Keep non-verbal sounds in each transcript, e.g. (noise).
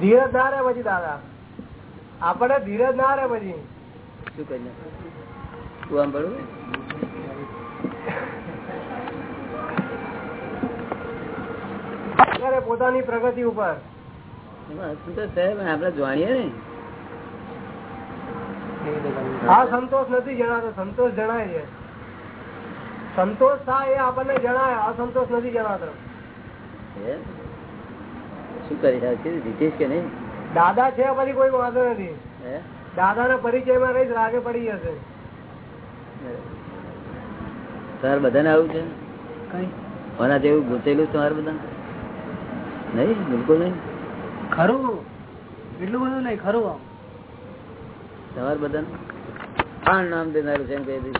ધીરજ ના રે પછી દાદા. આપણે ધીરજ ના રે પછી. શું કરી તું આમ પડું કરે પોતાની પ્રગતિ ઉપર. આપડે જાણીએ ને. હા સંતોષ નથી જણાતો સંતોષ જણાય છે. સંતોષ થાય એ આપણને જણાય અસંતોષ નથી જણાતો? શું કરી રહ્યા છે? જીતીશ કે નહીં? દાદા છે પછી કોઈ વાંધો નથી. દાદા ના પરિચયમાં રહી રાગે પડી જશે. તાર બધાને આવું છે? કઈ. ઓના જેવું ગૂંચેલું તમારે બધા નહીં? બિલકુલ નહીં? ખરું. એટલું બધું નહીં ખરું આમ. તમારે બધાને? પણ નામ દેનારું છે એમ કહી દઈશ.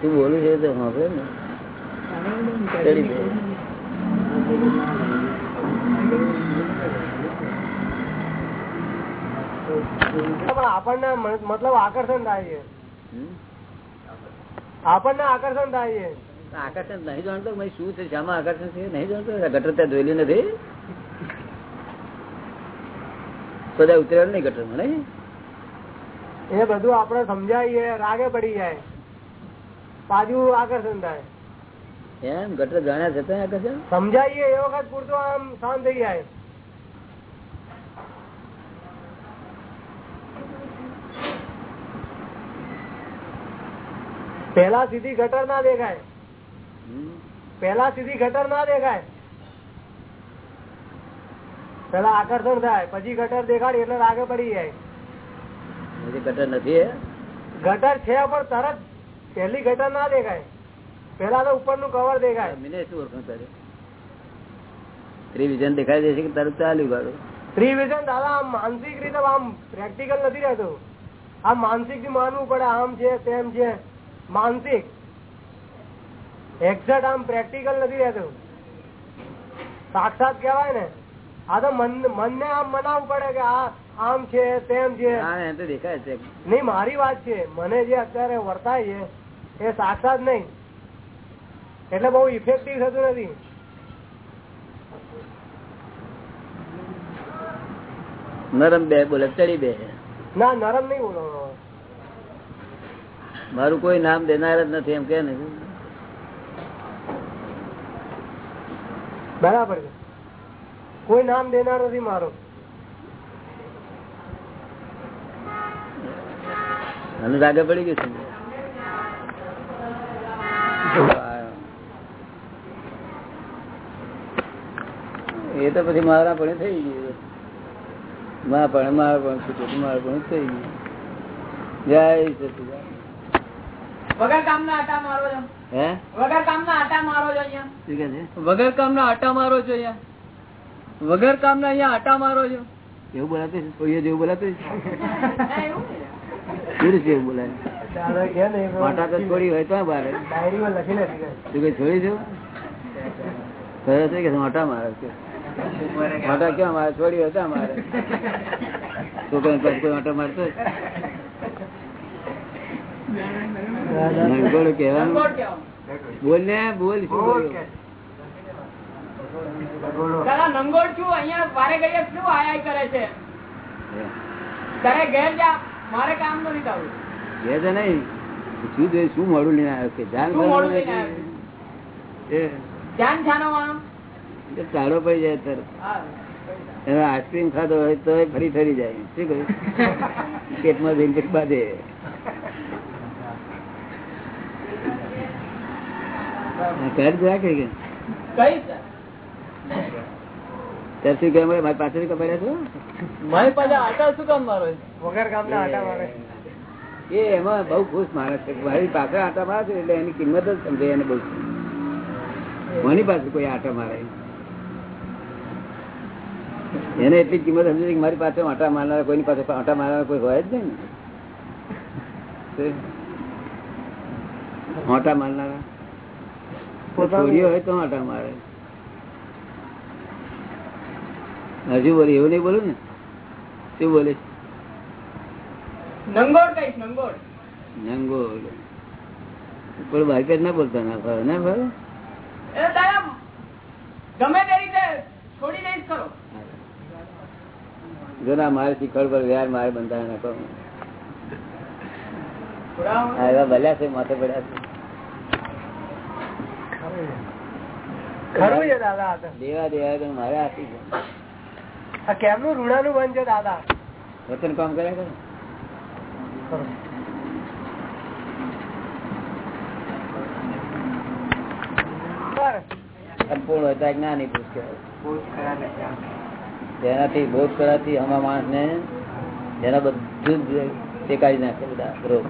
તું બોલું છે તો હવે ને. ચડી દે પણ આપણને મતલબ આકર્ષણ થાય છે. આપણને આકર્ષણ થાય છે. આકર્ષણ નહીં જાણતો શું છે શામાં આકર્ષણ છે? નહીં જાણતો? ગટર ત્યાં જોયેલું નથી? બધા ઉતરેલું નહીં ગટર નહીં? એ બધું આપણે સમજાવીએ રાગે પડી જાય. પાછું આકર્ષણ થાય. એમ? ગટર જાણ્યા છતાં કશે સમજાવીએ એ વખત પૂરતો આમ શાંત થઈ જાય. પેલા સીધી ગટર ના દેખાય? પેલા સીધી ગટર ના દેખાય. પેલા આકર્ષણ થાય પછી ગટર દેખાડી એટલે આગળ પડી જાય. ગટર નથી ગટર છે પણ તરત પેલી ગટર ના દેખાય. પેલા તો ઉપરનું કવર દેખાય. મને શું ઓળખાણ કરે ત્રિવિઝન દેખાય છે કે તારું ચાલ્યું ગાડું ત્રિવિઝન દાદા આમ માનસિક રીતે આમ પ્રેક્ટિકલ નથી રહેતું. આમ માનસિકથી માનવું પડે આમ છે તેમ છે. માનસિક. એક્ઝેક્ટ આમ પ્રેક્ટિકલ નથી રહેતું. સાક્ષાત કહેવાય ને આ તો મન મનને આમ મનાવવું પડે કે આ આમ છે તેમ છે. દેખાય છે. નહીં મારી વાત છે. મને જે અત્યારે વર્તાય છે એ સાક્ષાત નહીં. એટલે બહુ ઇફેક્ટિવ થતું નથી. નરમ બે બોલે ચડી બે. ના નરમ નહીં બોલો. મારું કોઈ નામ દેનાર જ નથી એમ કે ને. બરાબર છે. કોઈ નામ દેનાર નથી મારો. અને રાગે પડી ગયું છે. એ તો પછી મારા પણ થઈ ગયું. મા પણ મારા પણ છૂટું મારા પણ થઈ ગયું. જય સચિદાન વગર કામના આટા મારો છો. હે? વગર કામના આટા મારો છો અહીંયા. શું છે? વગર કામના આટા મારો છો અહીંયા. વગર કામના અહીંયા આટા મારો છો. એવું બોલાતું છે? કોઈએ જેવું બોલાતું છે? (laughs) એવું બોલાય? માટા તો છોડી હોય તો બહાર ડાયરીમાં લખી નથી તું કઈ છોડી છું? કહ્યો છે કે મોટા મારે છે. મોટા કેમ? મારે છોડી હતા મારે છોકરા પછી કોઈ મોટા મારતો નંગોળ કહેવાય. બોલ ને બોલ શું બોલ્યો? તારા નંગોળ છું અહીંયા વારે ઘડીએ શું આયા કરે છે? તારે ઘેર જા. મારે કામ નથી થવું તો નહીં. શું શું મોડું લઈને આવ્યો? કે ધ્યાન એ ચાલો પડી જાય તરત. એનો આઈસ્ક્રીમ ખાધો હોય તો ફરી ફરી જાય. શું કહ્યું? પેટમાં જઈને પછી બાંધે. કે કહે મારી પાછળ કપાડ્યા છો? મારી પાસે આટા શું કામ મારો છે? વગર કામના આટા મારે. એ એમાં બહુ ખુશ માણસ છે. મારી પાછળ આટા મારે છે એટલે એની કિંમત જ સમજે એને બહુ મારી પાસે કોઈ આટા મારે? એને એટલી કિંમત સમજે કે મારી પાસે આટા મારનાર કોઈની પાસે આટા મારનાર કોઈ હોય જ નહીં ને. આટા મારનારા. છોડીઓ હોય તો આટા મારે. હજુ બોલે એવું નહીં બોલું ને? શું બોલે? નંગોળ કઈશ નંગોળ. નંગો પણ બાઈક જ ના બોલતા ના ફરે ના ફરે ગમે તે રીતે છોડી દઈશ કરો. જો ના મારે શીખવાડ પર વ્યાર મારે બંધાય નાખો. એવા ભલ્યા છે માથે પડ્યા છે. ખરું છે દાદા આ તો. દેવા દેવા તો મારે આપી છે. કેમનું ઋણાનું બંધ છે દાદા? વતન કામ કરે? કરે સંપૂર્ણ હતા જ્ઞાની કહેવાય. તેનાથી બોધ કરવાથી અમારા માણસ ને જેના બધું ટેકાડી નાખે બધા રોગ.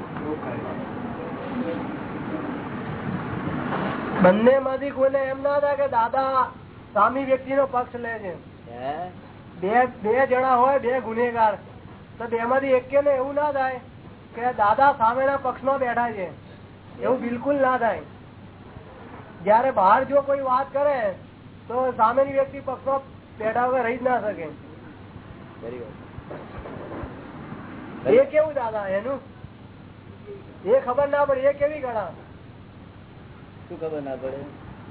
બંને માંથી કોઈને એમ ના થાય કે દાદા સામી વ્યક્તિ નો પક્ષ લે છે. બે બે જણા હોય બે ગુનેગાર. તો બે માંથી એક ને એવું ના થાય કે દાદા સામેના પક્ષમાં બેઠા છે. એવું બિલકુલ ના થાય. જયારે બહાર જો કોઈ વાત કરે તો સામેની વ્યક્તિ પક્ષમાં બેઠા વગર રહી જ ના શકે. એ કેવું દાદા એનું? એ ખબર ના પડે એ કેવી ગણા શું ખબર ના પડે?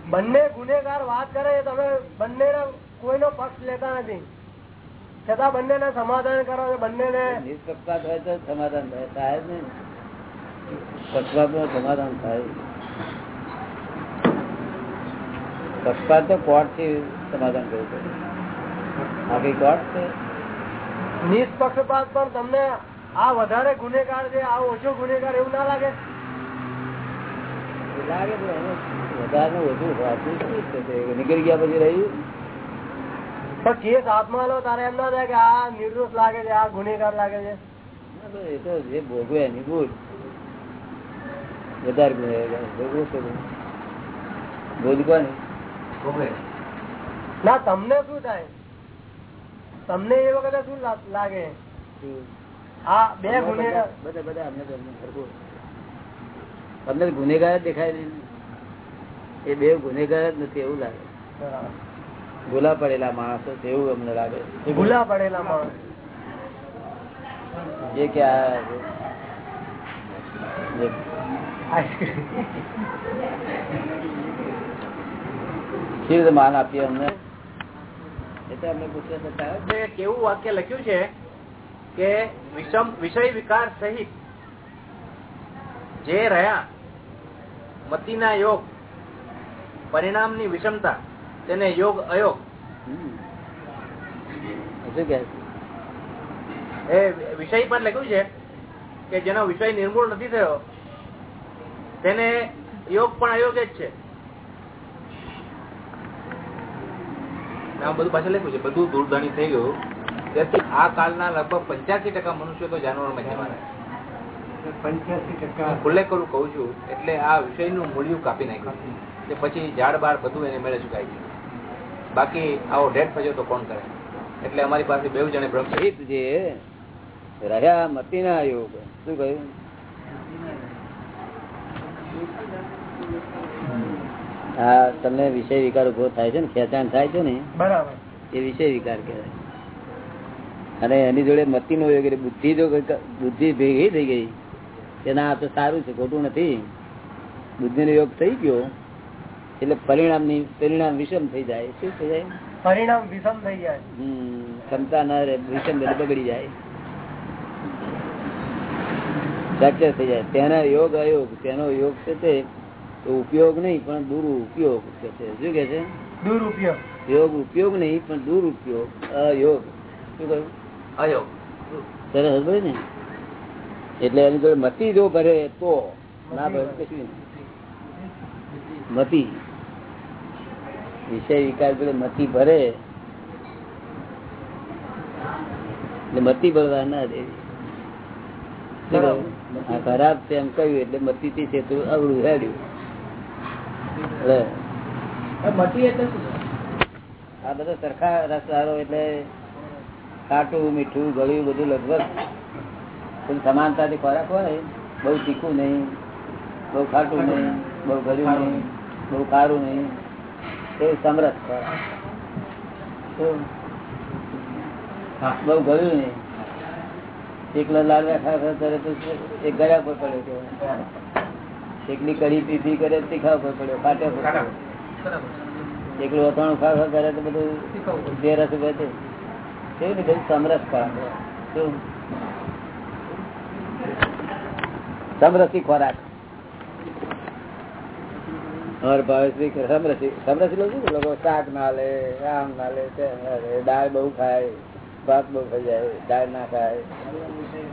બંને ગુનેગાર વાત કરે તમે બંને કોઈનો પક્ષ લેતા નથી. છતાં બંનેને સમાધાન કરો છો બંનેને નિષ્પક્ષપાત હોય તો સમાધાન થાય. થાય ને પક્ષપાતનું સમાધાન થાય. પક્ષપાત તો કોર્ટથી સમાધાન પડે. આ કઈ કોર્ટ છે. નિષ્પક્ષપાત પણ તમને આ વધારે ગુનેગાર છે આ ઓછો ગુનેગાર એવું ના લાગે? લાગે વધારે ઓછું? નીકળી ગયા પછી રહ્યું. પણ કેસ હાથમાં લો તારે એમ ના થાય કે આ નિર્દોષ લાગે છે આ ગુનેગાર લાગે છે. એ તો જે ભોગવે એની ભૂલ. વધારે ગુનેગાર ભોગવું છે ભૂલ ના તમને શું થાય? તમને એ વખતે શું લાગે? આ બે ગુનેગાર બધા અમને અમને ગુનેગાર દેખાય નહીં એ બે ગુનેગાર જ નથી એવું લાગે. ભૂલા પડેલા માણસો એવું અમને લાગે. ભૂલા પડેલા માણસ. જે કે આ માન આપીએ અમને? અમને ચાલે. વાક્ય લખ્યું છે કે વિષમ વિષય વિકાર સહિત જે રહ્યા મતિના યોગ પરિણામની વિષમતા તેને યોગ અયોગ. એ વિષય પર લખ્યું છે કે જેનો વિષય નિર્મૂળ નથી થયો તેને યોગ પણ અયોગ જ છે આ બધું પાછળ લખ્યું છે. બધું દૂરધણી થઈ ગયું. તેથી આ કાળના લગભગ પંચ્યાસી ટકા મનુષ્યો તો જાનવરમાં જવાના પંચ્યાસી ટકા. ઉલ્લેખ કરું કહું છું એટલે આ વિષયનું મૂલ્યું કાપી નાખ્યું કે પછી ઝાડ બાર બધું એને મેળે ચુકાય છે. બાકી આવો ઢેટ થયો તો કોણ કરે? એટલે અમારી પાસે બે જણે બ્રહ્મ જે રહ્યા મતીના યોગ શું કહ્યું? હા તમને વિષય વિકાર ઊભો થાય છે ને ખેંચાણ થાય છે ને બરાબર. એ વિષય વિકાર કહેવાય. અને એની જોડે મતી નો યોગ બુદ્ધિ જો બુદ્ધિ ભેગી થઈ ગઈ કે ના તો સારું છે ખોટું નથી. બુદ્ધિ નો યોગ થઈ ગયો એટલે પરિણામની પરિણામ વિષમ થઈ જાય. શું થઈ જાય? પરિણામ વિષમ થઈ જાય. હમ, ક્ષમતા ના રહે વિષમ બગડી જાય. ફ્રેક્ચર થઈ જાય. તેના યોગ અયોગ તેનો યોગ છે તે તો ઉપયોગ નહીં પણ દુરુપયોગ કે છે. શું કે છે? દુરુપયોગ. યોગ ઉપયોગ નહીં પણ દુરુપયોગ. અયોગ. શું કહ્યું? અયોગ. સરસ ભાઈ ને? એટલે એની જોડે મતી જો ભરે તો ના ભરે કશું મતી. વિષય વિકાર જોડે મતી ભરે. એટલે મતી ભરવા ના દેવી ખરાબ છે એમ કહ્યું એટલે મતી થી છે તો અવળું હેડ્યું. એટલે આ બધા સરખા રસદારો એટલે કાટું મીઠું ગળ્યું બધું લગભગ સમાનતાથી ખોરાક હોય બહુ તીખું નહીં બહુ ખાટું નહીં બહુ ગળ્યું નહીં બહુ ખારું નહીં એ સમરસ ખોરાક? બહુ ગળ્યું નહીં. એકલા લાલ ખા ખા કરે તો એક ગળ્યા પર પડ્યો કે એકલી કરી પીધી કરે તીખા પડ્યો ખાટ્યા એકલું અથાણું ખા ખા કરે તો બધું જે રસ છે કેવું ને સમરસ સમરસી ખોરાક. હર ભાવેશભાઈ સમરસી સમરસી લો શું લોકો શાક ના લે આમ ના લે દાળ બહુ ખાય ભાત બહુ ખાઈ જાય દાળ ના ખાય.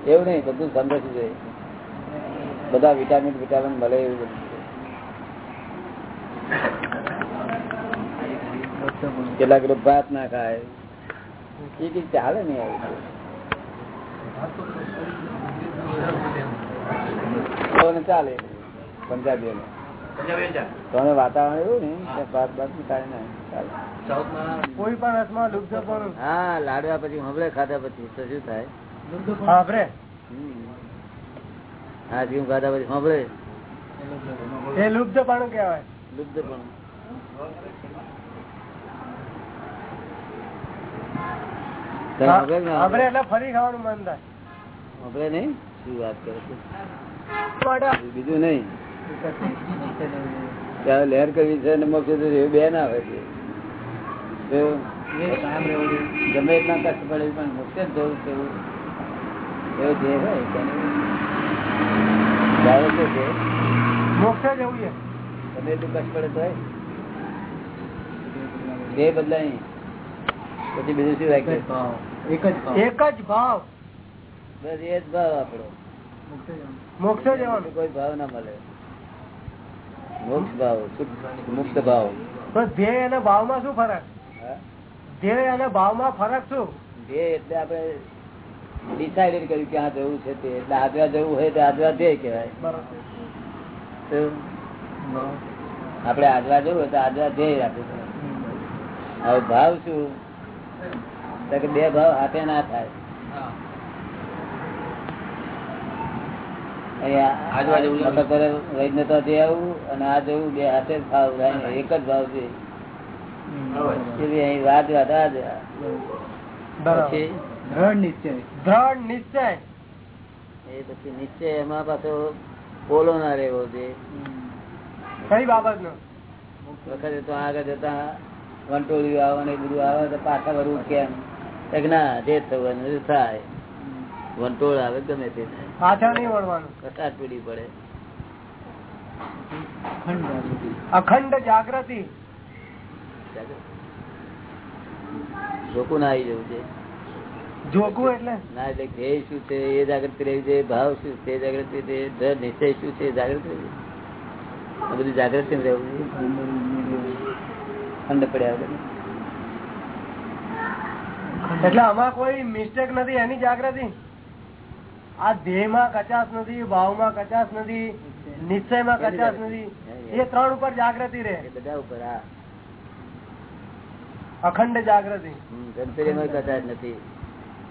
એવું નહીં બધું સમરસી જોઈએ બધા વિટામિન વિટામિન મળે એવું બધું. કેટલાક લોકો ભાત ના ખાય? એ કઈ ચાલે નઈ આવું ચાલે. પંજાબી તો વાતાવરણ એવું ને ભાત ભાત ખાય ના. ચાલે. કોઈ પણ રસમાં લુપ્ત પણ. હા લાડવા પછી હમણાં ખાધા પછી શું થાય. હા જીવ ગાધા પછી સાંભળે. એ લુપ્ત પણ કહેવાય. લુપ્ત પણ. તને સાંભળે કે ના સાંભળે સાંભળે? એટલે ફરી ખાવાનું મન થાય. સાંભળે નહીં? શું વાત કરે બીજું નહીં? ત્યારે લહેર કરવી છે અને મોક્ષ એ બે ના હોય છે. ગમે એટલા કષ્ટ પડે પણ મોક્ષ જવું એવું. જે હોય મોક્ષ જ છે. ગમે એટલું કષ્ટ પડે તો હોય બદલાય પછી બીજું શું વાક્ય એક જ ભાવ. બસ એ જ ભાવ આપણો. મોક્ષ જવાનું. કોઈ ભાવ ના મળે. મોક્ષ ભાવ મુક્ત ભાવ. બસ ધ્યેય અને ભાવમાં શું ફરક? હા? ધ્યેય અને ભાવમાં ફરક શું? ધ્યેય એટલે આપણે ડિસાઇડેડ કર્યું કે આ જવું છે તે. એટલે આજવા જવું હોય તો આજવા ધ્યેય કહેવાય. તો આપણે આજવા જવું હોય તો આજવા ધ્યેય રાખવું હવે ભાવ શું? તો કે બે ભાવ હાથે ના થાય. જે આવું અને આ જવું બે હાથે જ ભાવ થાય એક જ ભાવ છે. વાત વાત આ જ. પછી દ્રઢ નિશ્ચય. એ પછી નિશ્ચય એમાં પાછો પોલો ના રહેવો છે કઈ બાબત નો વખતે તો આગળ જતા વંટોળિયું આવે ને બધું આવે તો પાછા વરવું કેમ? ના જે થવાનું થાય. વંટોળ આવે ગમે તે પાછા નહીં વળવાનું. કસાટ પીડી પડે. અખંડ જાગૃતિ. જોકું ના આવી જવું છે. જોગવું એટલે? ના એટલે ધ્યેય શું છે એ જાગૃતિ રહેવી છે ભાવ શું છે જાગૃતિ રહેવી છે, દ્રઢ નિશ્ચય શું છે જાગૃતિ રહેવી આ બધું જાગૃતિ રહેવું? ખંડ પડ્યા વગર. એટલે આમાં કોઈ મિસ્ટેક નથી એની જાગૃતિ? આ ધ્યેયમાં કચાશ નથી ભાવમાં કચાશ નથી નિશ્ચયમાં કચાશ નથી. એ. ત્રણ ઉપર જાગૃતિ રહે. એ બધા ઉપર હા. અખંડ જાગૃતિ. હમ, ધનતેરીમાં કચાશ નથી.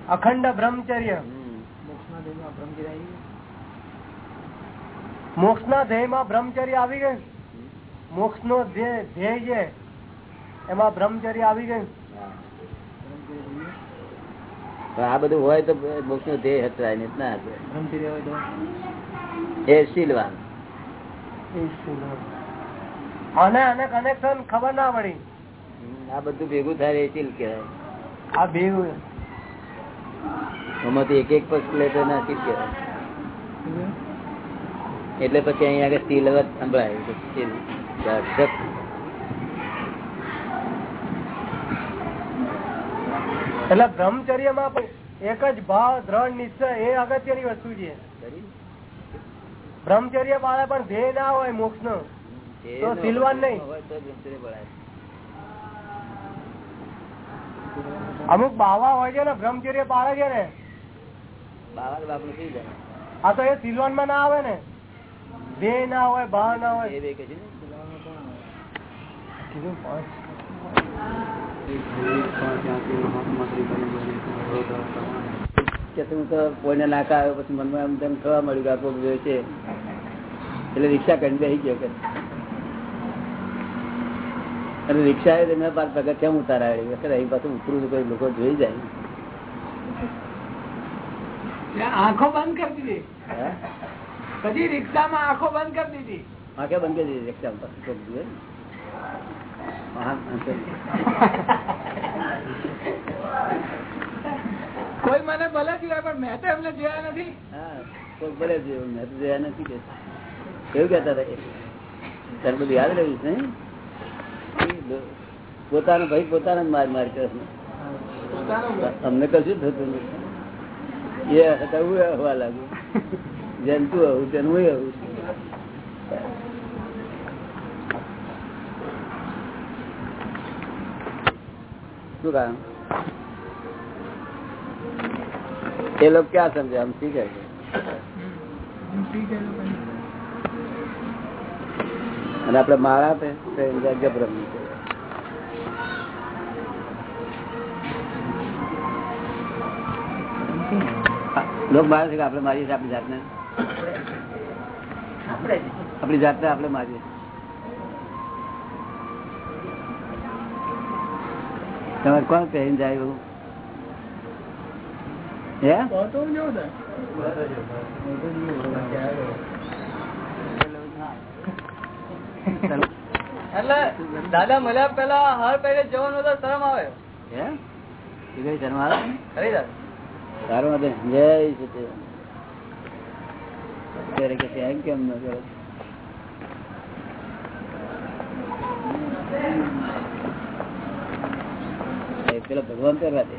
અખંડ બ્રહ્મચર્ય. મોક્ષ ના ધ્યેયમાં બ્રહ્મચર્ય આવી ગયું. મોક્ષ નો ધ્યેય છે એમાં બ્રહ્મચર્ય આવી ગયું. આ બધું હોય તો મોક્ષ નો ધ્યેય ના એ શીલવાન. અને અને કનેક્શન ખબર ના પડી. આ બધું ભેગું થાય એ શીલ કહેવાય. આ બે એમાંથી એક એક પક્ષ લે તો ના કહેવાય એટલે પછી અહીંયા આગળ શીલવત સંભળાય સ્ટીલ દર્શક. એટલે બ્રહ્મચર્યમાં પણ એક જ ભાવ દ્રઢ નિશ્ચય એ અગત્યની વસ્તુ છે? બ્રહ્મચર્ય પાળે પણ ધ્યેય ના હોય મોક્ષ નો તો ન હોય, નહીં. હોય તો બ્રહ્મચર્ય પડાય. અમુક બાવા હોય છે ને બ્રહ્મચર્ય પાડે છે ને. બાવા તો બાપનું થઈ જાય આ તો એ સિલવાનમાં ના આવે ને. બે ના હોય બા ના હોય. કોઈને નાકા આવ્યો પછી મનમાં એમ તેમ થવા મળ્યું કે આ કોક છે. એટલે રિક્ષા કરીને બેસી ગયો કે. અને રિક્ષા એ મેં પાછ પગથિયા ઉતારાડી કે અહીં પાછું ઉતરું કોઈ લોકો જોઈ જાય. આંખો બંધ કરી દીધી. પછી રિક્ષામાં આંખો બંધ કરી દીધી. આંખે બંધ કરી દીધી રિક્ષા પાછું અંતર. કોઈ મને ભલે જોયા પણ મેં તો એમને જોયા નથી. હા કોઈ ભલે એવું. મેં તો જોયા નથી કે. એવું કેતા હતા બધું યાદ રહ્યું છે? પોતાનો ભાઈ પોતાનો માર માર કરે. અમને કશું થતું નથી. એ હતા હું હવા લાગુ. જંતુ આવું તેનું હું આવું શું કારણ એ લોકો ક્યાં સમજે? આમ શીખે છે? અને આપડે મારા જબરમ લોક મારે છે કે આપડે મારીએ છીએ આપણી જાતને? આપણી જાતને આપણે મારીએ તમારે કોણ પહેરીને જાય એવું? હે? એટલે દાદા મળ્યા પેલા હાર પહેરે જવાનો તો શરમ આવે. હે? એ કઈ શરમ આવે? ખરી દાદા જય સચિદાનંદ. ત્યારે કે એમ કેમ ન કરે? પેલો ભગવાન પહેરવા દે.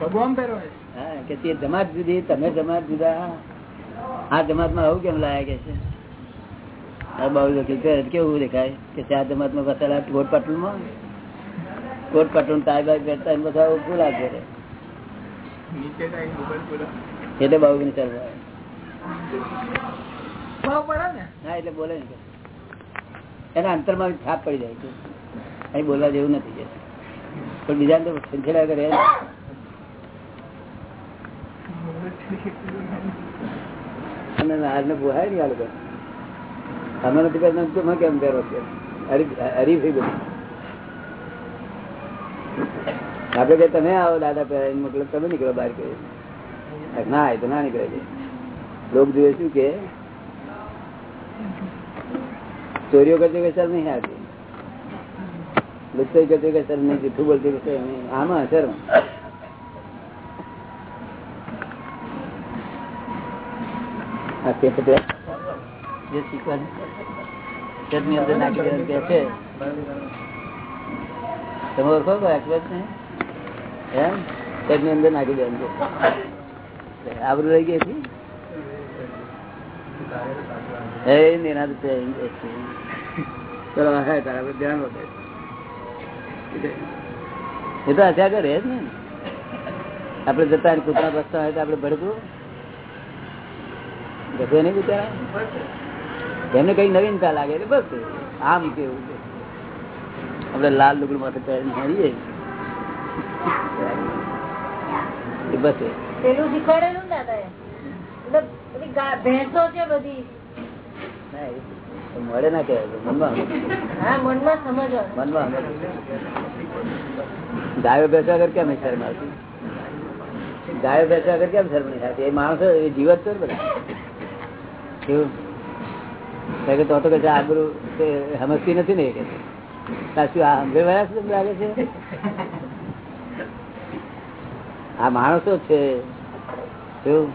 ભગવાન પહેરવા હા કે તે જમાત જુદી તમે જમાત જુદા. આ જમાતમાં આવું કેમ લાયા કે છે? આ બાઉ વકીલ કહે છે, કેવું દેખાય કે ચાર જમાતમાં વસેલા કોટ પાટણમાં કોટ પાટણ તાર બાર પહેરતા એને બધા પૂરા કરે એટલે બાબુ ની ચાલવા ભાવ પડે ને? હા એટલે બોલે ને એના અંતરમાં છાપ પડી જાય છે. અહીં બોલવા જેવું નથી કે. પણ બીજા તો સંખેડા કરે અને આજને પોહાય ને આ લોકો. અમે નથી કરતા તમે કેમ કરો છો હરીફ થઈ બધું આપડે કે તમે આવો દાદા પહેરાવીને મતલબ તમે નીકળો બહાર કે ના એ તો ના નીકળે છે લોક જોઈએ શું કે ચોરીઓ કરતી કઈ સર નહીં આવતી લુચ્ચાઈ કરતી કઈ સર નહીં જૂઠું બોલતી કઈ સર નહીં આમાં સર જે ચટણી અંદર નાખી દેવાનું કે છે. તમે રહી ગઈ હતી? એ નિરાંત છે ચલો હે તારા જ ને. આપડે જતા કૂતરા બસતા હોય તો આપડે ભડકવું. ગભે નહીં બિચારા એમને કઈ નવીનતા લાગે બસ આમ કેવું આપડે લાલ લુગડું માથે પહેરીને હારીએ. બસ પેલું શીખવાડેલું દાદા ભેંસો છે બધી? મળે ના કહેવાય મનમાં હા મનમાં સમજવાનું. મનમાં ગાયો બેસવા આગળ કેમ શરમ આવતી ગાયો બેસવા આગળ કેમ શરમ નહીં થતી એ માણસો એ જીવત છે બધા. કેવું? તો તો કે આબરું સમજતી નથી ને કે લાગે છે? આ માણસો છે, શું?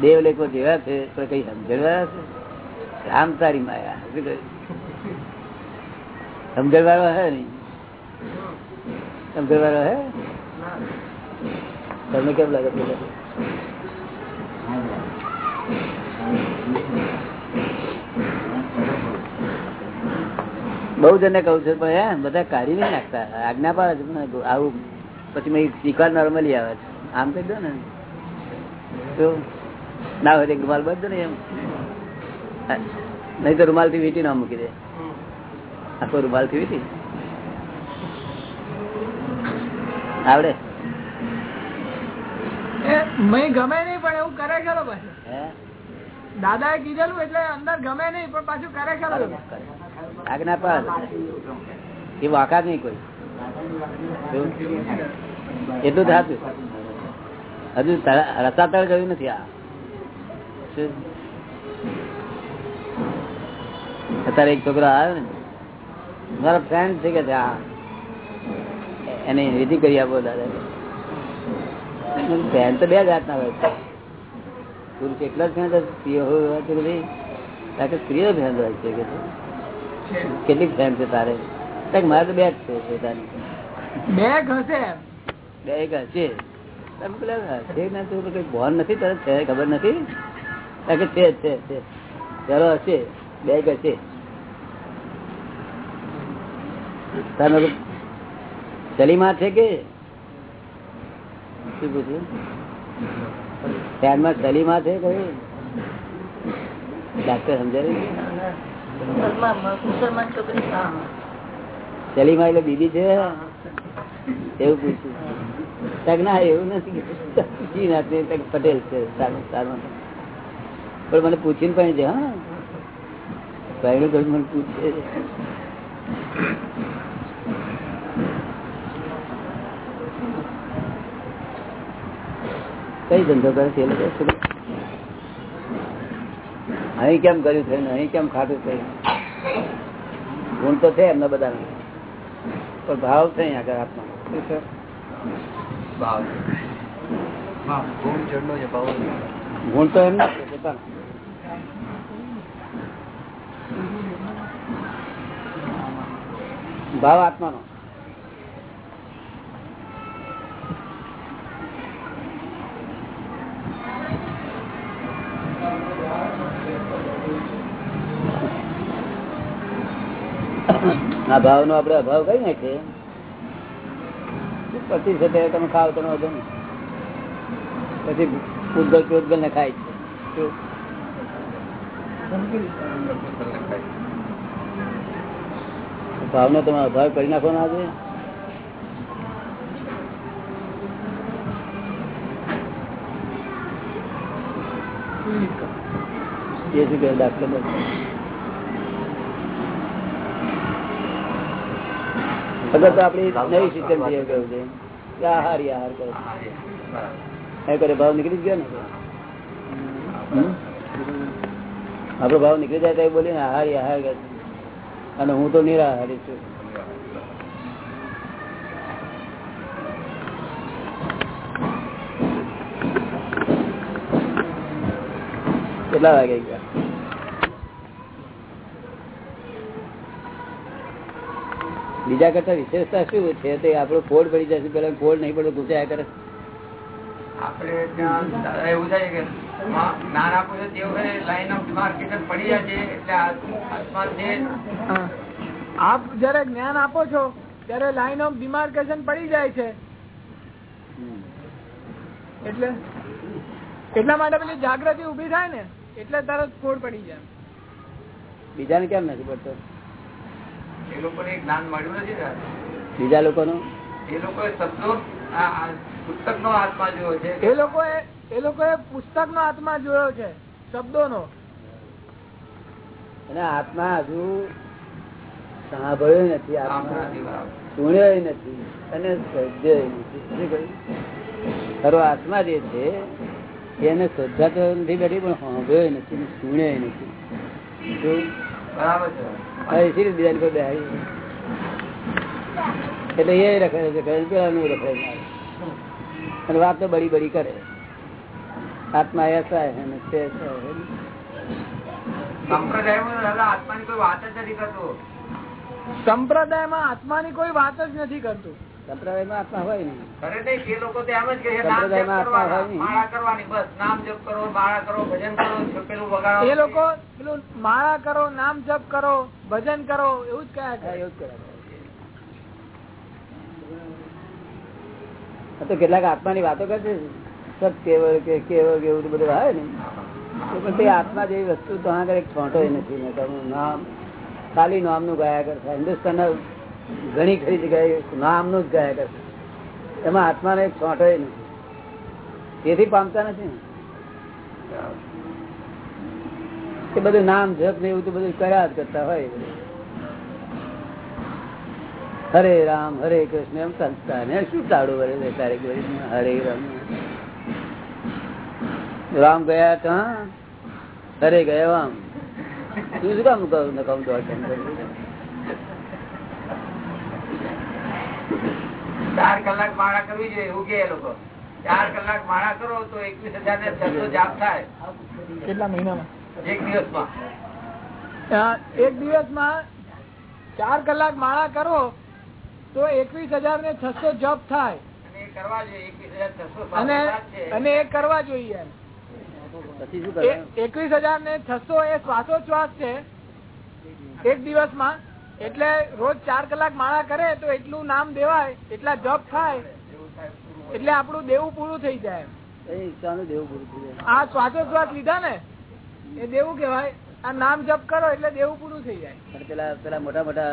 દેવ લેખો જેવા છે, પણ કઈ સમજણ વાળા છે? રામ તારી માયા, શું કહ્યું? સમજણ વાળો હે નહીં? સમજણ વાળો હે? તમને કેમ લાગે બહુ જણને કહું છું પણ હે બધા કાઢી નહીં નાખતા. આજ્ઞા પાડે છે આવું પછી મેં શીખવા નોર્મલી આવે છે. આમ કહી દો ને. તો ના હોય રૂમાલ બધો ને એમ. નહીં તો રૂમાલથી વીટી ના મૂકી દે. આખો રૂમાલથી વીટી. આવડે? મેં ગમે નહીં પણ એવું કરે ખરો પાછું હે? દાદા એ કીધેલું એટલે અંદર ગમે નહીં પણ પાછું કરે ખરો આજ્ઞા પર. એ વાકાત નહીં કોઈ? એટલું થાતું હજુ રસાતળ ગયું નથી આ. અત્યારે એક છોકરો આવ્યો ને. મારો ફ્રેન્ડ છે કે છે એને વિધિ કરી આપો દાદા. ફેન તો બે જાતના હોય છે. પુરુષ એટલા જ ફેન સ્ત્રીઓ હોય છે સ્ત્રીઓ ફેન હોય છે કે. કેટલીક ફેન છે તારે? મારે તો બે જ છે પોતાની બે ઘસે બે તમે પેલા હશે ના તો કઈ ભાન નથી તરત છે ખબર નથી? કે છે છે છે. ચાલો હશે. બે એક તમે સલીમાં છે કે? શું પૂછ્યું? ધ્યાનમાં સલીમાં છે કોઈ? ડાક્ટર સમજાય મુસલમાન છોકરી? હા. એટલે બીબી છે? એવું પૂછ્યું. એવું નથી પટેલ છે પણ મને પૂછીને પણ છે હા. ભાઈનું તો પૂછે. કઈ ધંધો કરે છે એ? અહીં કેમ કર્યું છે ને અહીં કેમ ખાતું છે? ગુણ તો છે એમના બધા પણ ભાવ છે અહીંયા આગળ આત્મા શું છે? ગુણ તો એમના છે પોતાના. ભાવ આત્માનો આ ભાવ નો આપડે અભાવ કઈ નાખીએ? પચીસ હજાર તમે ખાવ તમે વધુ નહીં. પછી ઉદગલ પ્રોદગલ ને ખાય છે? ભાવનો તમે અભાવ કરી નાખો ના આજે? એ શું કહે ડાક્ટર અગર તો આપડી નવી સિસ્ટમ છે કહ્યું છે. કે આહાર આહાર કરો એ કરે, ભાવ નીકળી ગયો ને? આપડો ભાવ નીકળી જાય તો બોલીને આહાર આહાર કરે અને હું તો નિરાહારી છું. કેટલા વાગે ગયા? બીજા કરતા વિશેષતા શું છે? તે આપણો કોડ પડી જશે પેલા કોડ નહીં પડે ઘૂસાયા કરે? આપણે ત્યાં એવું થાય કે જ્ઞાન આપું છે તેવું લાઈન ઓફ ડિમાર્કેશન પડી જાય છે એટલે આત્મા છે? આપ જયારે જ્ઞાન આપો છો ત્યારે લાઈન ઓફ ડિમાર્કેશન પડી જાય છે. એટલે? એટલા માટે પેલી જાગૃતિ ઊભી થાય ને એટલે તરત ફોડ પડી જાય. બીજાને કેમ નથી પડતો? એ લોકોને જ્ઞાન મળ્યું નથી બીજા લોકોનું? એ લોકો શબ્દો પુસ્તક નો આત્મા જોયો છે. એ લોકો એ લોકો પુસ્તક નો આત્મા જોયો છે શબ્દો નો અને આત્મા હજુ સાંભળ્યો નથી આમ આત્મા સુણ્યો નથી અને સજ્જય નથી. ખરો આત્મા જે છે એને શ્રદ્ધા તો નથી બેઠી પણ સાંભળ્યો નથી સુણ્યો નથી. બરાબર છે. એસી બીજાની પર બેહાડી. એટલે એ રખડે છે ઘર પેલાનું રખડે છે. અને વાત તો બળી બળી કરે આત્મા એસા હે ને તે સંપ્રદાયમાં આત્માની કોઈ વાત જ નથી કરતો સંપ્રદાયમાં આત્માની કોઈ વાત જ નથી કરતું સંપ્રદાયમાં આત્મા હોય નહીં. ખરે નહીં તે લોકો તો એમ જ કહે છે, નામ જપ સંપ્રદાયમાં આત્મા હોય નહીં. માળા કરવાની બસ નામ જપ કરો માળા કરો ભજન કરો પેલું વગાડો. એ લોકો પેલું માળા કરો નામ જપ કરો ભજન કરો એવું જ કયા છે. એવું જ કરે. તો કેટલાક આત્માની વાતો કરશે સબ કેવળ કે કેવળ કે એવું બધું આવે ને પણ તે આત્મા જેવી વસ્તુ તો આગળ એક છોંટો નથી. મેં તમે નામ ખાલી નામનું ગાયા કરતા હિન્દુસ્તાનના ઘણી ખરી જગ્યાએ નામનું જ ગયા કરે એમાં આત્માનો એક છોટો તેથી પામતા નથી ને. એ બધું નામ, જપ ને એવું તો બધું કર્યા જ કરતા હોય. હરે રામ, હરે કૃષ્ણ, એમ સંસ્કાર ને શું ચાડું વરે છે તારે હરે રામ. રામ ગયા તો હરે ગયા આમ. તું શું કામ કહું? કહું દોડ કર્યું? કલાક માળા કરવી જોઈએ એવું કે લોકો. ચાર કલાક માળા કરો તો એકવીસ હજાર ને છસો જાપ થાય. કેટલા મહિનામાં? એક દિવસમાં. એક દિવસમાં ચાર કલાક માળા કરો તો એકવીસ હજાર ને છસો જપ થાય. કરવા જોઈએ એકવીસ હજાર છસો અને એ કરવા જોઈએ એકવીસ હજાર ને છસો એ શ્વાસોચ્છ્વાસ છે. એક દિવસમાં એટલે રોજ ચાર કલાક માળા કરે તો એટલું નામ દેવાય એટલા જપ થાય એટલે આપણું દેવું પૂરું થઈ જાય. દેવું પૂરું થઈ જાય. આ શ્વાસોચ્છ્વાસ લીધા ને એ દેવું કેવાય આ નામ જપ કરો એટલે દેવું પૂરું થઈ જાય. પેલા પેલા મોટા મોટા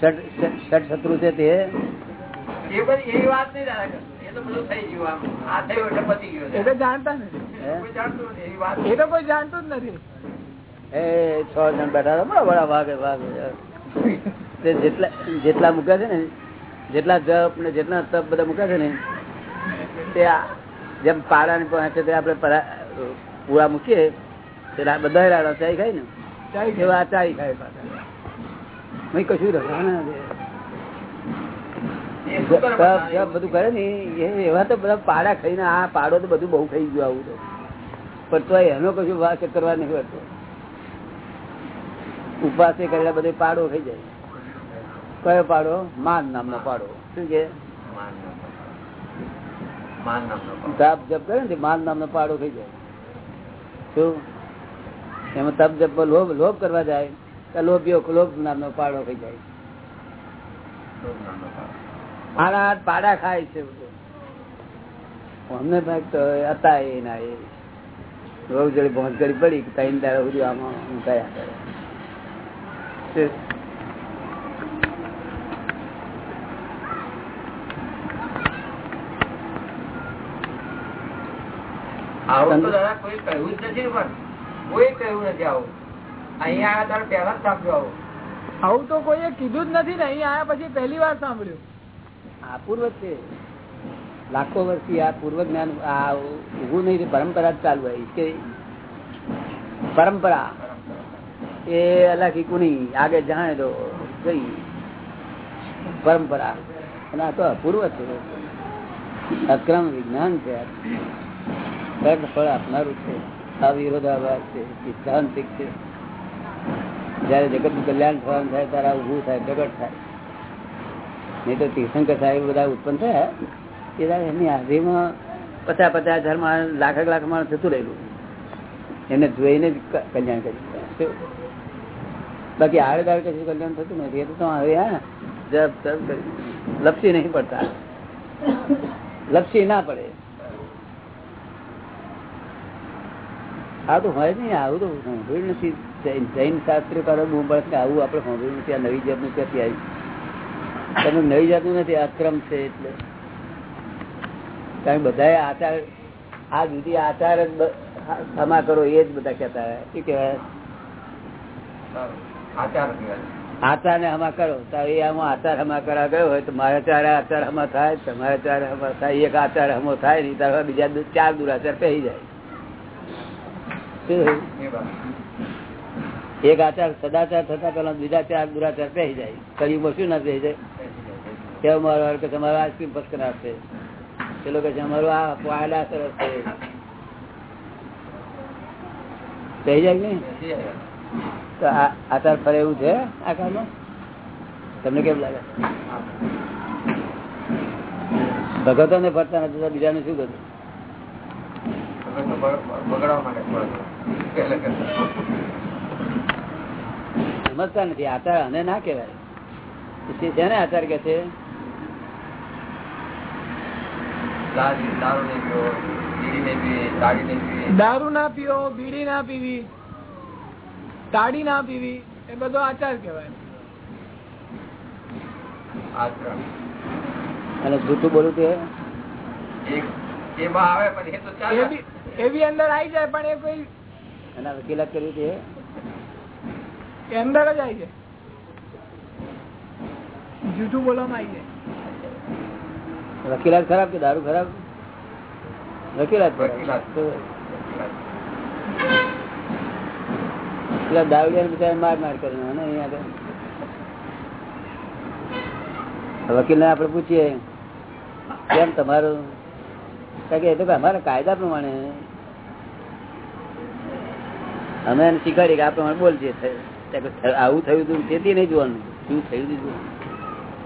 ષટ શત્રુ છે તે? એ બધી વાત નહીં દાદા એ તો જાણતા નથી. એ તો કોઈ જાણતું જ નથી. એ છ જણ બેઠા બરાબર વાગે વાગે. તે જેટલા જેટલા મૂક્યા છે ને જેટલા જપ ને જેટલા તપ બધા મૂક્યા છે ને તે જેમ પાડા ને પહોંચે તે આપણે પરા- મૂકીએ આ બધા રાડા ચાઈ ખાય ને. એવા આ ચાઈ ખાય પાછા. કશું તપ બધું કરે ને એવા તો બધા પાડા ખાઈને આ પાડો તો બધું બહુ ખાઈ ગયું આવું તો. પણ તો એનો કશું વાત કરવા નહીં હોતો ઉપવાસે કરેલા બધે પાડો થઈ જાય. કયો પાડો? માન નામનો પાડો. શું કે. તપ જપ કરે ને માન નામનો પાડો થઈ જાય. શું? એમાં તપ જપ લોભ લોભ કરવા જાય. તો લોભીઓ લોભ નામનો પાડો થઈ જાય. આના પાડા. ખાય છે અમને ભાઈ તો હતા એના એ. રોગ જોડે પહોંચ કરી પડી તૈન દાડા સુધી આમાં હું તે- આવું તો દાદા કોઈ કહ્યું જ નથી પણ કોઈ કહ્યું નથી આવું. અહીંયા આવ્યા ત્યારે પહેલા જ સાંભળ્યું આવું. આવું તો કોઈએ કીધું જ નથી ને અહીં આયા પછી પહેલી વાર સાંભળ્યું. આ પૂર્વ છે. લાખો વર્ષથી આ પૂર્વ જ્ઞાન આ ઉભું નહીં પરંપરા જ ચાલુ હોય કે પરંપરા. એ અલગ કુની આગળ જાણે તો કઈ પરંપરા. અને આ તો અપૂર્વ છે. અક્રમ વિજ્ઞાન છે. ફળ આપનારું છે. અવિરોધાભાસ છે. સિદ્ધાંતિક છે. જયારે જગતનું કલ્યાણ થવાનું થાય, ત્યારે આ ઉભું થાય, પ્રગટ થાય. નહીં તો તીર્થંકર સાહેબ બધા ઉત્પન્ન થયા. એ એમની હાજરીમાં પચાસ પચાસ હજાર માણસ લાખ લાખ માણસ થતું રહેલું. એને જોઈને જ કલ્યાણ કર્યું? બાકી આડે દાડે કશું કલ્યાણ થતું નથી. એ તો હવે હા લપસી નહીં પડતા. લપસી ના પડે. આ તો હોય નહીં, આવું તો સાંભળ્યું નથી. જૈન જૈન શાસ્ત્રકારો પડે કે આવું આપણે સાંભળ્યું નથી. આ નવી જાતનું ક્યાંથી આવી તમે નવી જાતનું નથી આક્રમ છે એટલે. કારણ કે બધા આચાર આ જુદી આચાર જ ક્ષમા કરો, એ જ બધા કહેતા. શું કહેવાય. આચાર ને હમા કરો. તો એ આમાં આચાર હમા કરવા ગયો હોય તો મારા ચારે આચાર હમા થાય તમારા ચારે હમા થાય એક આચાર હમો થાય નહીં ત્યારે બીજા ચાર દુરાચાર પહેરી જાય? એ. એક આચાર સદાચાર થતા પેલા બીજા ચાર દુરાચાર પહેરી જાય. કળીમાં શું ના પહેરી જાય? કેવું મારો કે તમારો આઈસ્ક્રીમ પસકનાર આપશે પેલો કે છે અમારો આ પાયલા સરસ છે. પહેરી જાય નહીં. તો આચાર ફરે એવું છે? આ કાળમાં તમને કેમ લાગે? ભગતો ને ફરતા નથી તો બીજાને શું કરતા. સમજતા નથી. આચાર અને ના કેવાય જેને આચાર કે છે? દારૂ ના પીવો બીડી ના પીવી. તાડી ના પીવી એ બધો આચાર કહેવાય. અને જૂઠું બોલું તે? એક એમાં આવે પણ એ તો એ ચાલે બી એ બી અંદર આવી જાય પણ એ કોઈ એના વકીલાત કર્યું તે અંદર જ આવી જાય. જૂઠું બોલવામાં આવી જાય. વકીલાત ખરાબ કે દારૂ ખરાબ? વકીલાત ખરાબ. પેલા દાવડિયા બિચારા માર માર કરે ને અહીંયા વકીલ ને આપડે પૂછીએ, કેમ તમારું? કે એ તો અમારા કાયદા પ્રમાણે અમે એને શીખવાડીએ કે આ પ્રમાણે બોલજે આવું થયું હતું તેથી નહીં જોવાનું. શું થયું હતું.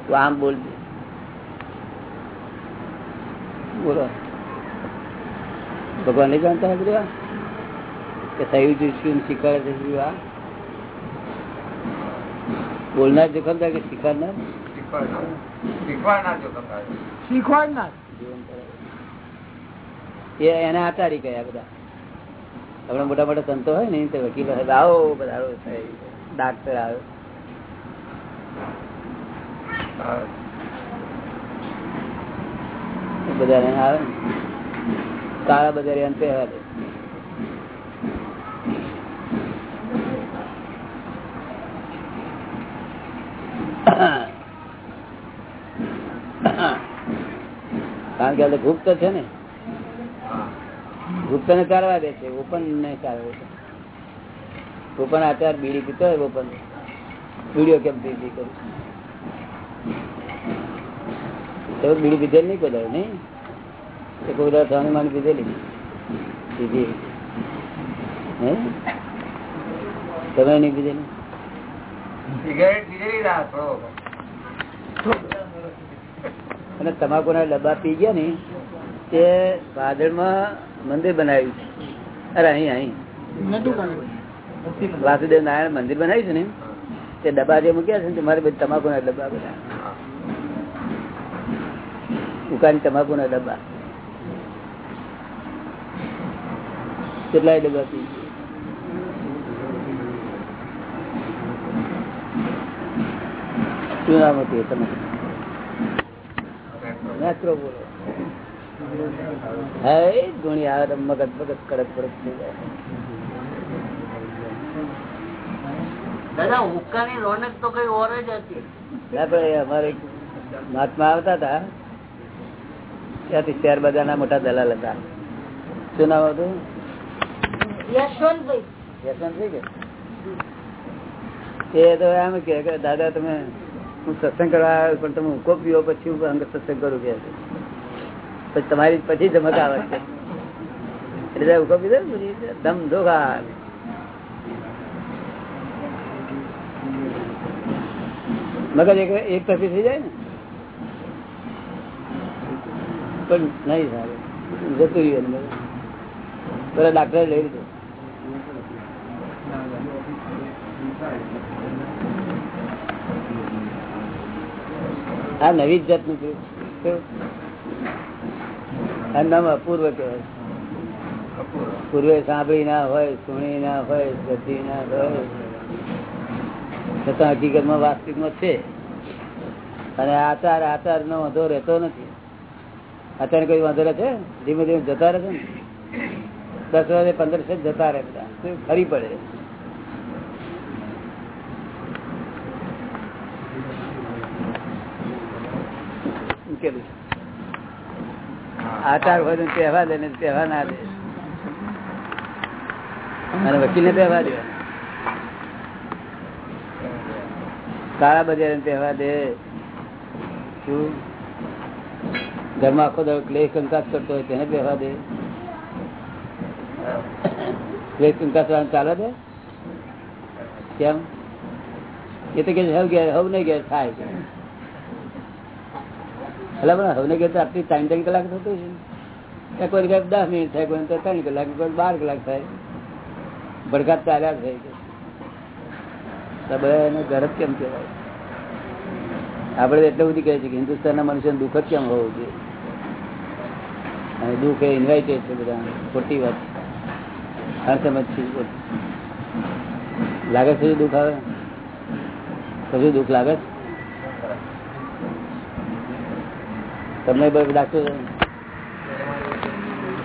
તું? આમ બોલજે બોલો. ભગવાન નહીં જાણતા બધું? કે થયું છે શું શીખવાડે છે શું? આ? બોલનાર જોખમદાર કે શીખવાડનાર શીખવાડનાર શીખવાડનાર જોખમદાર શીખવાડનાર. એ એને આટાડી ગયા બધા. આપણે મોટા મોટા સંતો હોય ને તે વકીલ સાહેબ આવો બધા ડાક્ટર આવે. બધા આવે ને. કાળા બધા અંતે આવે કારણ કે ગુપ્ત છે ને. ગુપ્ત ને ચાલવા દે છે ઓપન ને ચાલવા દે છે. ઓપન આચાર બીડી પીતો હોય ઓપન બીડીઓ કેમ પીધી કરું? તો બીડી પીધેલ નહીં કોઈ દાડો, નહીં? એ કોઈ દાડો સ્વામી માની પીધેલી પીધી. હે? તમે નહીં પીધેલી? સિગારેટ પીધેલી ના થોડો. અને તમાકુ ના ડબ્બા પી ગયા ને તે વાદળમાં મંદિર બનાવ્યું છે. અરે અહીં અહીં. વાસુદેવ નારાયણ મંદિર બનાવ્યું છે ને તે ડબ્બા જે મૂક્યા છે ને તમારે બધી તમાકુ ના ડબ્બા બધા હા. ઉકાની તમાકુ ના ડબ્બા. કેટલાય ડબ્બા પી ગયા. શું નામ હતું તમે મેત્રો બોલો. હે ગુણી આવે મગજ મગજ કડક કડક થઈ જાય. દાદા હુક્કાની રોનક તો કઈ ઓર જ હતી. અમારે મહાત્મા આવતા હતા. ત્યાંથી શેર બજારના મોટા દલાલ હતા. શું નામ હતું? યશવંતભાઈ. યશવંતભાઈ કે? એ તો એમ કે દાદા તમે હું સત્સંગ કરવા આવ્યો પણ તમે હુકો પીવો પછી હું અંગ સત્સંગ કરું કે. પછી તમારી પછી ધમક આવે છે. એટલે ત્યાં પીધો પછી ધમ મગજ એક એક તરફી થઈ જાય ને? પણ નહીં સારું જતું રહ્યું મગજ. પેલા ડાક્ટરે લઈ લીધું. આ નવી જ જાતનું. આ નામ અપૂર્વ કહેવાય. પૂર્વે સાંભળી ના હોય, સુણી ના હોય શ્રદ્ધી ના હોય. છતાં હકીકતમાં વાસ્તવિકમાં છે. અને આચાર આચાર નો વાંધો રહેતો નથી. અત્યારે કોઈ વાંધો રહે છે? ધીમે ધીમે જતા રહે છે ને? દસ વાગે, પંદર જતા રહે બધા. ફરી પડે. મૂકેલું છે. આચાર હોય તો તહેવાર દે ને તહેવાર ના દે. અને વકીલ ને દે. કાળા બજાર ને તહેવાર દે. શું? ઘરમાં આખો દર ક્લેશ કંકાસ કરતો હોય તેને તહેવાર દે. ક્લેશ કંકાસ વાળા ચાલે દે કેમ? એ તો કે હવ ગયા હવ નહીં ગયા થાય એટલે પણ હવે કે આટલી ત્રણ ત્રણ કલાક થતું છે. ને કોઈ દસ મિનિટ થાય, કોઈ ત્રણ કલાક, કોઈ બાર કલાક થાય. ભડકાત ચાલ્યા થાય બધા એને ઘર જ કેમ કહેવાય? આપણે એટલે બધી કહે છે કે હિન્દુસ્તાનના મનુષ્યને દુઃખ જ કેમ હોવું જોઈએ? અને દુઃખ એ ઇન્વાઇટેડ છે બધા ખોટી વાત. અસમજ છે લાગે છે દુઃખ આવે? કશું દુઃખ લાગે છે? તમને ડાક્ટર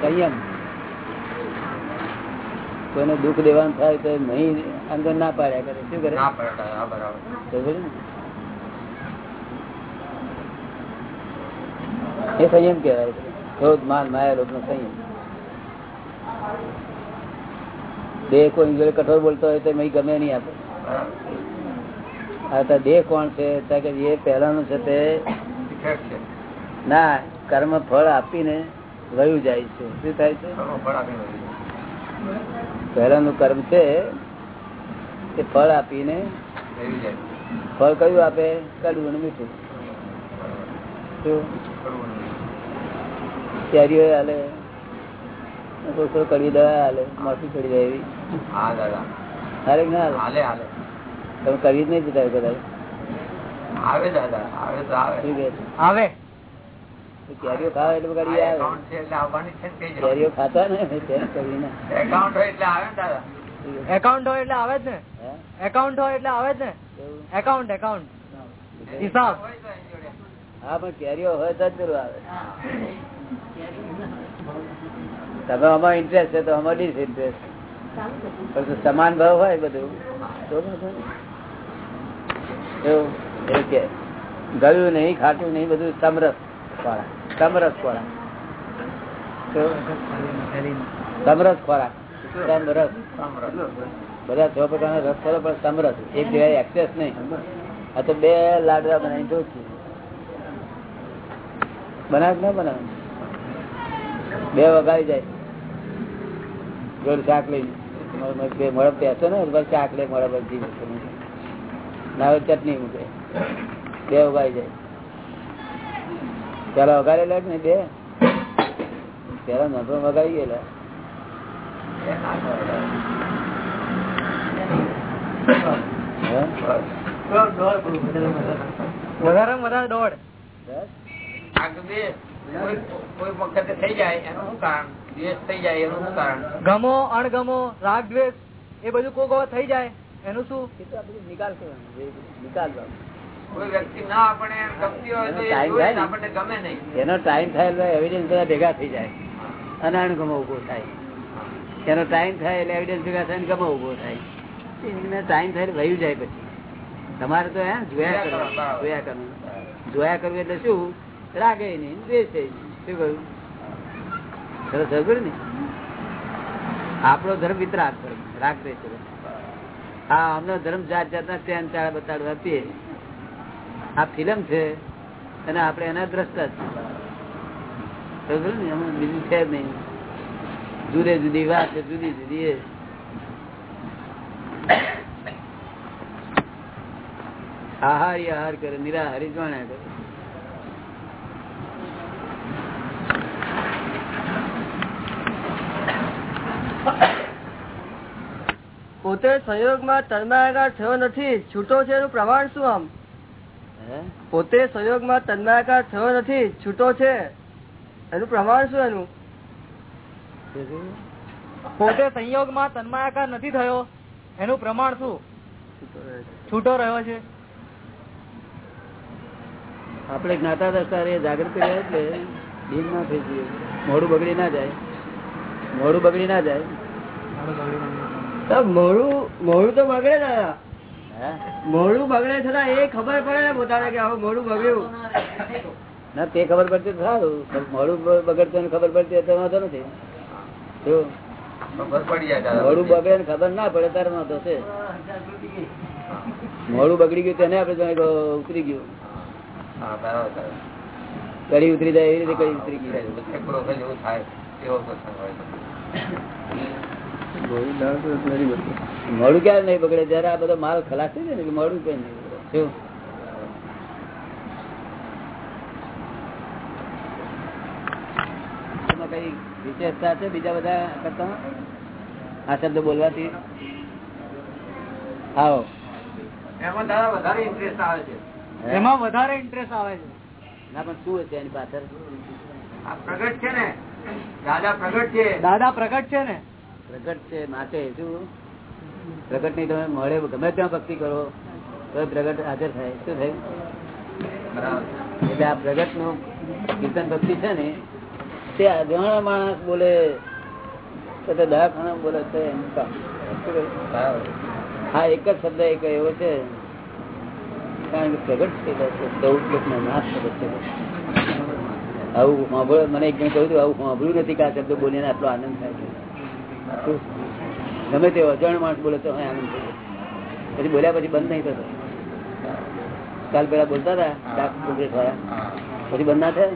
સંયમ કોઈને દુઃખ દેવાનું થાય તો નહીં અંદર ના પાડ્યા કરે. શું કરે? એ સંયમ કહેવાય. ક્રોધ માલ માયા લોક નો સંયમ. દેહ કોઈ જોડે કઠોર બોલતો હોય તો મેં ગમે નહીં આપે. આ દેહ કોણ છે? કે એ પહેલાનું છે તે છે. ના કર્મ ફળ આપીને વયું જાય છે. શું થાય છે. પહેલાનું કર્મ છે તે ફળ આપીને ફળ કયું આપે? કડવું અને મીઠું. કેરીઓ હાલે કોઈ કડવી દવા હાલે મોટી ચડી જાય એવી. હા દાદા. હાલે ના હાલે? હાલે હાલે. તમે કરવી જ નહીં જતા કદાચ. આવે દાદા. આવે તો આવે. કેરીઓ ખાવા એટલે કડવી આવે. કેરીઓ ખાતા ને એકાઉન્ટ હોય એટલે આવે ને દાદા. એકાઉન્ટ હોય એટલે આવે જ ને. એકાઉન્ટ હોય એટલે આવે જ ને. એકાઉન્ટ એકાઉન્ટ હિસાબ. હા પણ કેરીઓ હોય તો જ જરૂર આવે. તમે અમારો ઇન્ટરેસ્ટ છે તો આમાં ડિસઇન્ટરેસ્ટ પરંતુ સમાન ભાવ હોય બધું. એવું. કે ગયું નહીં ખાટું નહીં બધું સમરસ. ખોરાક. બધા છ પ્રકારના રસ ખરો, પણ સમરસ એક જગ્યાએ એક્સેસ નહીં. આ તો બે લાડવા બનાવી દઉં બનાવ ના બનાવ? બે વગાડી જાય. જોડ શાક લઈ બે મળપ હશે ને શાક લે મળપ ના ચટણી મૂકે. બે વગાડી જાય. પેલા વગાડેલા ને બે? પેલા નંબર વગાડી ગયેલા. કોઈ કોઈ ગમો અણગમો રાગ દ્વેષ એ બધું વખત થઈ જાય. એનું શું? નિકાલ કરવાનો નિકાલ ગમે એનો ટાઈમ થાય એટલે એવિડન્સ બધા ભેગા થઈ જાય. અને અણગમો ઊભો થાય. એનો ટાઈમ થાય એટલે એવિડન્સ ભેગા થાય ગમો ઊભો થાય. ટાઈમ થાય વહી જાય પછી. તમારે તો એમ જોયા કરવું જોયા કરવું જોયા કરવું એટલે શું? રાગે નહીં દ્વેષે શું કહ્યું? સરસ ખબર ને. આપણો ધર્મ વિતરાગ ધર્મ. રાગ દ્વેષ. હા અમને ધર્મ જાત જાતના ચેન ચાળ બતાડવા આપીએ. આ ફિલ્મ છે અને આપણે એના દ્રષ્ટા છીએ. બીજું છે નહીં જુદે જુદી વાત છે, જુદી જુદી આહારી આહાર કરે, નિરાહારી જાણ્યા કરે પોતે સંયોગમાં તન્માયાકાર થયો નથી છૂટો છે એનું પ્રમાણ શું આમ? પોતે સંયોગમાં તન્માયાકાર થયો નથી છૂટો છે. એનું પ્રમાણ શું એનું? પોતે સંયોગમાં તન્માયાકાર નથી થયો એનું પ્રમાણ શું? છૂટો રહ્યો છે. આપણે જ્ઞાતા દસતા રે જાગૃતિ રહે એટલે ભીમ ના થઈ જઈએ. મોડું બગડી ના જાય. મોડું બગડી ના જાય. મોડું મોડું તો બગડે દાદા? મોડું બગડે છતાં એ ખબર પડે ને પોતાને કે હવે મોડું બગડ્યું. ના તે ખબર પડતી સારું મોડું બગડતું એને ખબર પડતી હોય વાંધો નથી. મોડું બગડે ને ખબર ના પડે તારે વાંધો છે. મોડું બગડી ગયું તેને આપણે જાણે ઉતરી ગયું. હા બરાબર બરાબર. કડી ઉતરી જાય એવી રીતે કડી ઉતરી એવું થાય એવો પ્રસંગ હોય મોડું ક્યારે નહીં બગડે? જયારે આ બધો માલ ખલાસ થઈ જાય ને મળું કઈ નહીં. શું? કઈ વિશેષતા છે બીજા બધા કરતા આ શબ્દ બોલવાથી? આવો. એમાં દાદા વધારે ઇન્ટરેસ્ટ આવે છે. એમાં વધારે ઇન્ટરેસ્ટ આવે છે. ના પણ શું છે એની પાછળ? આ પ્રગટ છે ને. દાદા પ્રગટ છે. દાદા પ્રગટ છે ને. પ્રગટ છે માટે શું? પ્રગટની તમે મળે ગમે ત્યાં ભક્તિ કરો તો પ્રગટ હાજર થાય. શું થાય? એટલે આ પ્રગટનું કીર્તન ભક્તિ છે ને તે અજાણા માણસ બોલે તો દવાખાના બોલે છે હા એક જ શબ્દ એક એવો છે કારણ કે પ્રગટ છે ચૌદ લોકનો નાશ પ્રગટ છે. આવું સાંભળ મને એક જણ કહ્યું આવું સાંભળ્યું નથી કે આ શબ્દ બોલીને આટલો આનંદ થાય છે? ગમે તે અજાણ માણસ બોલે તો આનંદ થયો. પછી બોલ્યા પછી બંધ નહીં થતો. કાલ પેલા બોલતા હતા ડાક કોંગ્રેસ વાળા પછી બંધ ના થાય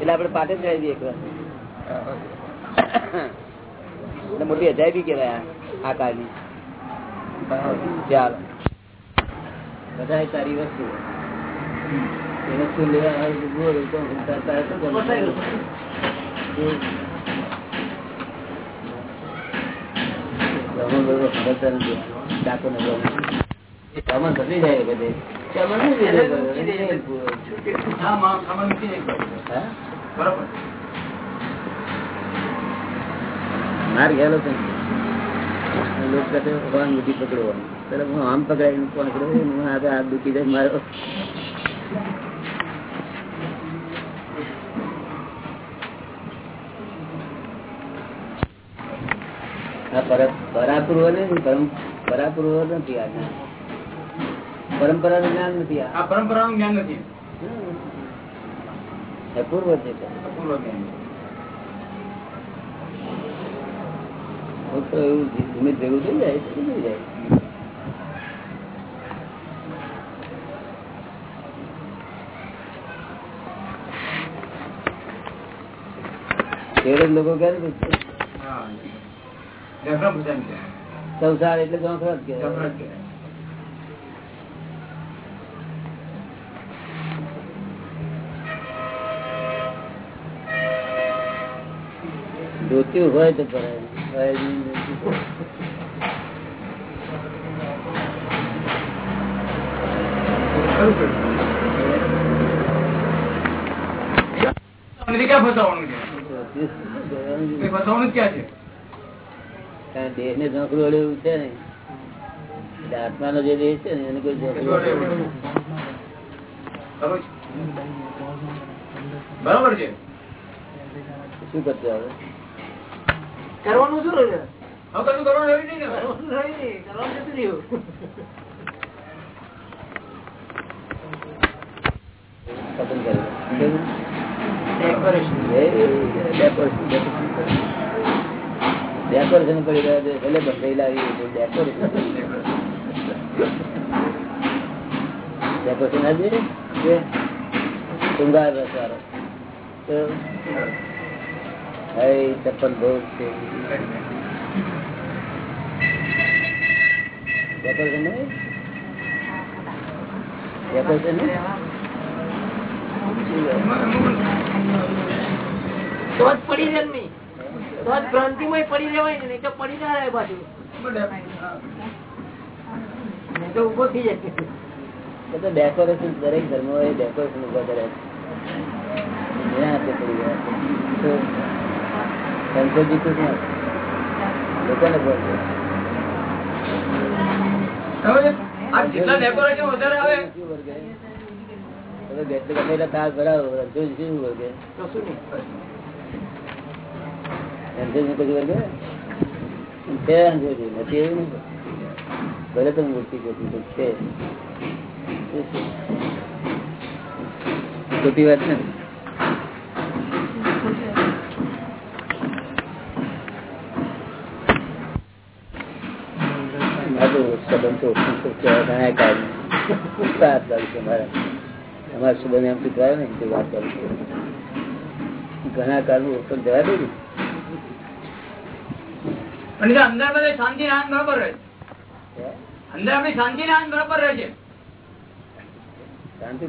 એટલે આપડે પાટે જ રહી એક વાર. મોટી અજાયબી કેવાય આ- આ કાળની. ચાલો. બધા સારી વસ્તુ. એને વસ્તુ લેવા આવે તો બોલ, તો બ્રાહ્મણ સમજતા નથી. બ્રાહ્મણ બદલી જાય બધે. માર ગયેલો છે. લોક છે, ભગવાન બુદ્ધિ પકડવાનું પેલા હું આમ પકડાઈને પકડો? હું હાથ દુખી જાય મારો. પરાપૂર્વ નથી પરાપૂર્વ નથી આ. જ્ઞાન. પરંપરાનું જ્ઞાન નથી. આ પરંપરા નું જ્ઞાન નથી અપૂર્વ છે. એવું ધીમે ભેગું થઈ જાય થઈ જાય. ખેડૂત લોકો ક્યારે પૂછે? હા જફરા પૂછાય છે સંસાર એટલે જોખર કે હોય તો. નથી ક્યાં ફસાવાનું છે. ફસાવાનું ક્યાં છે? કારણ દેહ ને ઝોંકડું અડે એવું છે ને. એટલે આત્માનો જે દેહ છે ને એને કોઈ ઝોંકડું બરોબર છે? શું કરતો હવે? કરવાનું શું રહ્યું? કરવાનું રહ્યું નહીં કરવાનું રહ્યું નહીં. કરવાનું જતું રહ્યું. પસંદ? ડેકોરેશન ડેકોરેશન કરી રહ્યા છે એટલે બંધાઈ આવી ડેકોરેશન ડેકોરેશન કે શૃંગાર રસવાળો. તો ચપ્પલ બહુ છે. ડેકોરેશન નહીં? ડેકોરેશન નહીં? પડી નહીં તો જ ભ્રાંતિમાં પડી રહેવાય ને નહીં તો પડી ના રહે પાછું નહીં તો ઊભો થઈ જાય ડેકોરેશન દરેક ધર્મો એ ડેકોરેશન ઊભા કરે છે. એના પડી ગયા છે. તો સંતોષજી તો શું? લોકોને બોલશે આ જેટલા ડેકોરેશન વધારે આવે ગમે એટલા તાર ભરાવો, શું વર્ગે? કશું નહીં રણછોડજી કશું વર્ગે? છે રણછોડજી, નથી એવું ભલે તમે મૂર્તિ જોતી છે? ખોટી વાત છે, ઘણા કાળનું ઓળખ જવા દે પણ અંદર બધે શાંતિ ના બરાબર રહે. અંદર આપણી શાંતિ ના બરાબર રહે છે. શાંતિ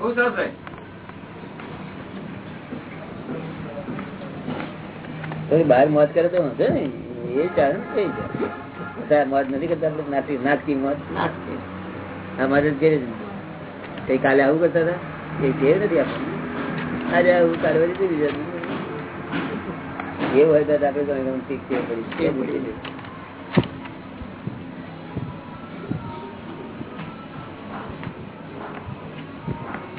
બહુ સરસ રહે. બહાર મોજ કરે તો હશે ને એ ને થઈ જાય. મોજ નથી કરતા આપણે? નાખી નાખતી આ મોજ જ કરી કઈ કાલે આવું કરતા હતા? એ ઘેર નથી આપણને આજે આવું કાલે વળી એવું હોય તો આપણે ઠીક છે એ.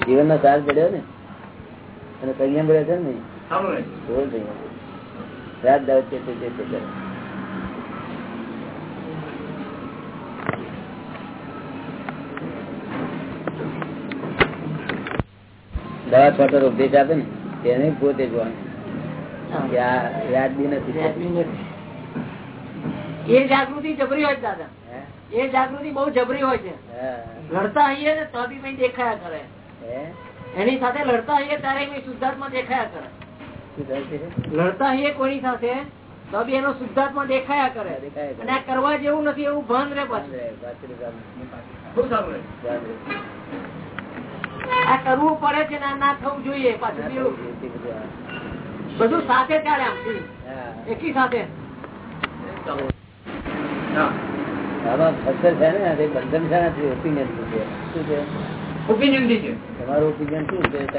જીવનનો સાર પડ્યો ને અને કલ્યાણ પડ્યો છે ને. રાત દાવત છે તે તે દવા છોટો ઉપદેશ આપે ને તેને પોતે જોવાનું કે આ યાદ બી નથી. એ જાગૃતિ જબરી હોય દાદા. એ જાગૃતિ બહુ જબરી હોય છે. લડતા હોઈએ ને તો બી દેખાયા કરે. એની સાથે લડતા હોઈએ ત્યારે શુદ્ધાત્મા દેખાયા કરે? લડતા હોઈએ કોની સાથે તો બી એનો શુદ્ધાત્મા દેખાયા કરે. અને આ કરવા જેવું નથી એવું ભાન રે પાછું. આ કરવું પડે છે ને ના થવું જોઈએ પાછું બધું સાથે ચાલે આમ એકી સાથે. તમારું ઓપિનિયન શું છે.